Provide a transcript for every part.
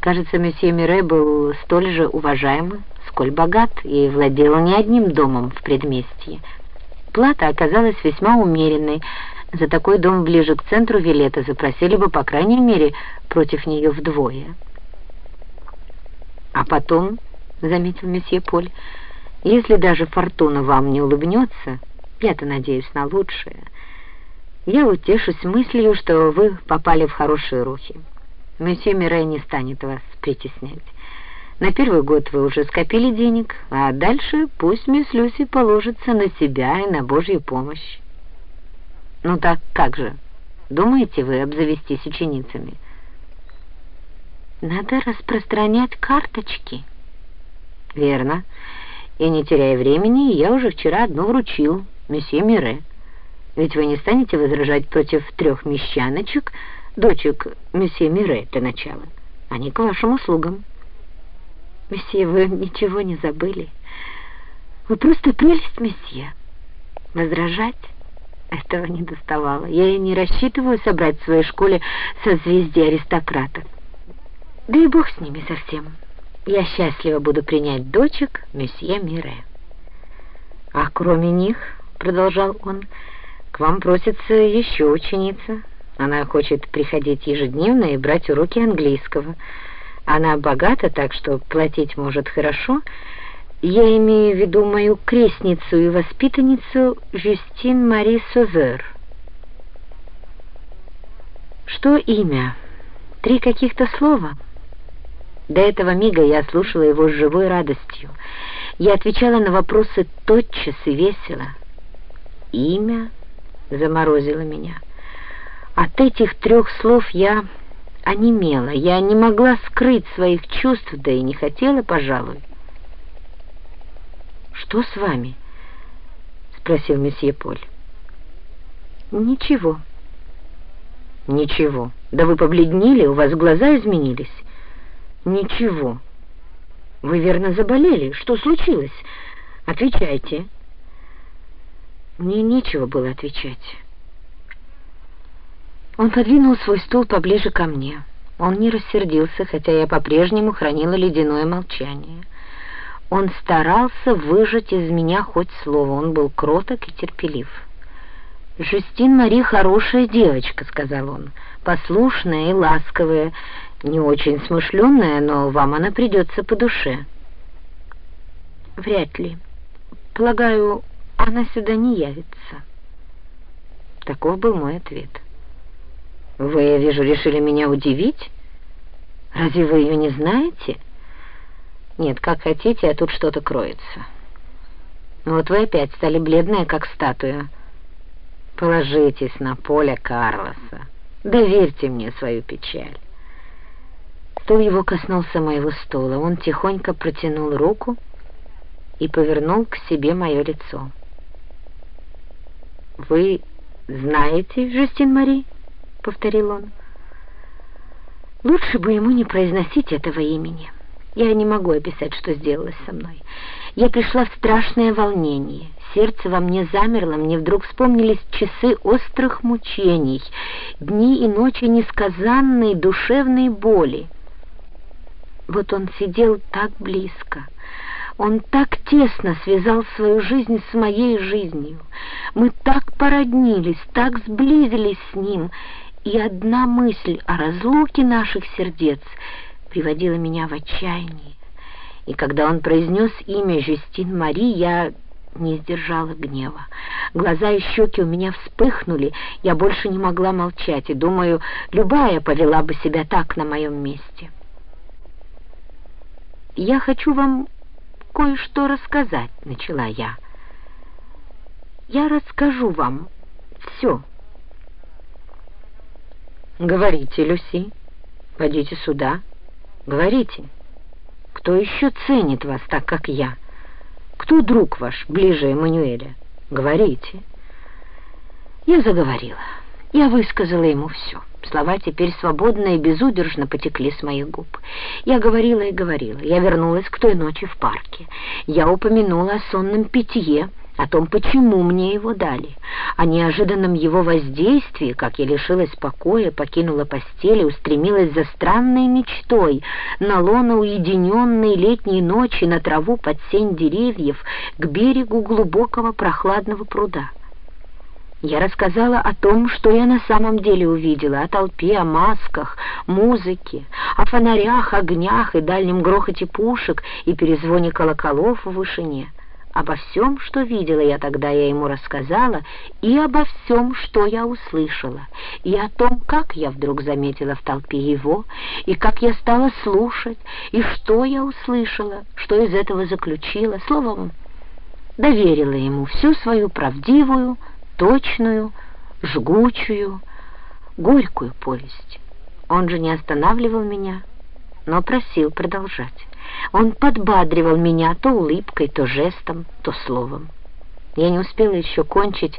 Кажется, месье Мире был столь же уважаемый, сколь богат, и владел не одним домом в предместье. Плата оказалась весьма умеренной. За такой дом ближе к центру Вилета запросили бы, по крайней мере, против нее вдвое. «А потом», — заметил месье Поль, — «если даже фортуна вам не улыбнется, я-то надеюсь на лучшее, я утешусь мыслью, что вы попали в хорошие руки. Месье Мирей не станет вас притеснять». На первый год вы уже скопили денег, а дальше пусть мисс Люси положится на себя и на Божью помощь. Ну так как же? Думаете вы обзавестись ученицами? Надо распространять карточки. Верно. И не теряя времени, я уже вчера одну вручил, месье Мире. Ведь вы не станете возражать против трех мещаночек, дочек месье Мире для начала. Они к вашим услугам. Месье, вы ничего не забыли. Вы просто прелесть, месье. Возражать этого не доставало. Я и не рассчитываю собрать в своей школе созвездие аристократов. Да и бог с ними совсем. Я счастлива буду принять дочек месье Мире. А кроме них, продолжал он, к вам просится еще ученица. Она хочет приходить ежедневно и брать уроки английского. Она богата, так что платить может хорошо. Я имею в виду мою крестницу и воспитанницу Жюстин Мари Созер. Что имя? Три каких-то слова? До этого мига я слушала его с живой радостью. Я отвечала на вопросы тотчас и весело. Имя заморозило меня. От этих трех слов я онемела. Я не могла скрыть своих чувств, да и не хотела, пожалуй. «Что с вами?» — спросил месье Поль. «Ничего». «Ничего. Да вы побледнели, у вас глаза изменились». «Ничего. Вы верно заболели. Что случилось? Отвечайте». Мне нечего было отвечать. Он подвинул свой стул поближе ко мне. Он не рассердился, хотя я по-прежнему хранила ледяное молчание. Он старался выжать из меня хоть слово. Он был кроток и терпелив. «Жюстин Мари хорошая девочка», — сказал он, — «послушная и ласковая, не очень смышленная, но вам она придется по душе». «Вряд ли. Полагаю, она сюда не явится». Таков был мой ответ. Вы, я вижу, решили меня удивить? Разве вы ее не знаете? Нет, как хотите, а тут что-то кроется. Вот вы опять стали бледная, как статуя. Положитесь на поле Карлоса. Доверьте мне свою печаль. Стул его коснулся моего стула. Он тихонько протянул руку и повернул к себе мое лицо. «Вы знаете, Жюстин Мари?» — повторил он. «Лучше бы ему не произносить этого имени. Я не могу описать, что сделалось со мной. Я пришла в страшное волнение. Сердце во мне замерло, мне вдруг вспомнились часы острых мучений, дни и ночи несказанной душевной боли. Вот он сидел так близко». Он так тесно связал свою жизнь с моей жизнью. Мы так породнились, так сблизились с ним, и одна мысль о разлуке наших сердец приводила меня в отчаяние. И когда он произнес имя Жюстин Мари, я не сдержала гнева. Глаза и щеки у меня вспыхнули, я больше не могла молчать, и, думаю, любая повела бы себя так на моем месте. «Я хочу вам кое-что рассказать», — начала я. «Я расскажу вам все». Говорите, Люси, пойдите сюда. Говорите. Кто еще ценит вас так, как я? Кто друг ваш ближе Эммануэля? Говорите. Я заговорила. Я высказала ему все. Слова теперь свободно и безудержно потекли с моих губ. Я говорила и говорила. Я вернулась к той ночи в парке. Я упомянула о сонном питье, о том, почему мне его дали, о неожиданном его воздействии, как я лишилась покоя, покинула постель и устремилась за странной мечтой на лоно уединенной летней ночи на траву под сень деревьев к берегу глубокого прохладного пруда. Я рассказала о том, что я на самом деле увидела, о толпе, о масках, музыке, о фонарях, огнях и дальнем грохоте пушек и перезвоне колоколов в вышине. Обо всем, что видела я тогда, я ему рассказала, и обо всем, что я услышала, и о том, как я вдруг заметила в толпе его, и как я стала слушать, и что я услышала, что из этого заключила, словом, доверила ему всю свою правдивую, точную, жгучую, горькую повесть. Он же не останавливал меня, но просил продолжать. Он подбадривал меня то улыбкой, то жестом, то словом. Я не успела еще кончить,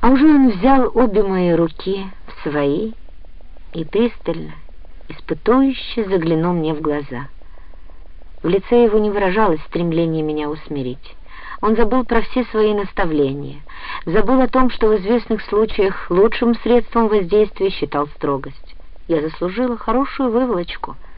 а уже он взял обе мои руки в свои и пристально, испытующе заглянул мне в глаза. В лице его не выражалось стремление меня усмирить. Он забыл про все свои наставления, забыл о том, что в известных случаях лучшим средством воздействия считал строгость. Я заслужила хорошую выволочку —